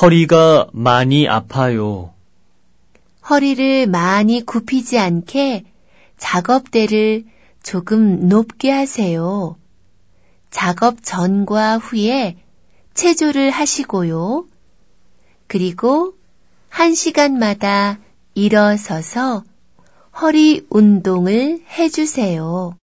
허리가 많이 아파요. 허리를 많이 굽히지 않게 작업대를 조금 높게 하세요. 작업 전과 후에 체조를 하시고요. 그리고 한 시간마다 일어서서 허리 운동을 해주세요.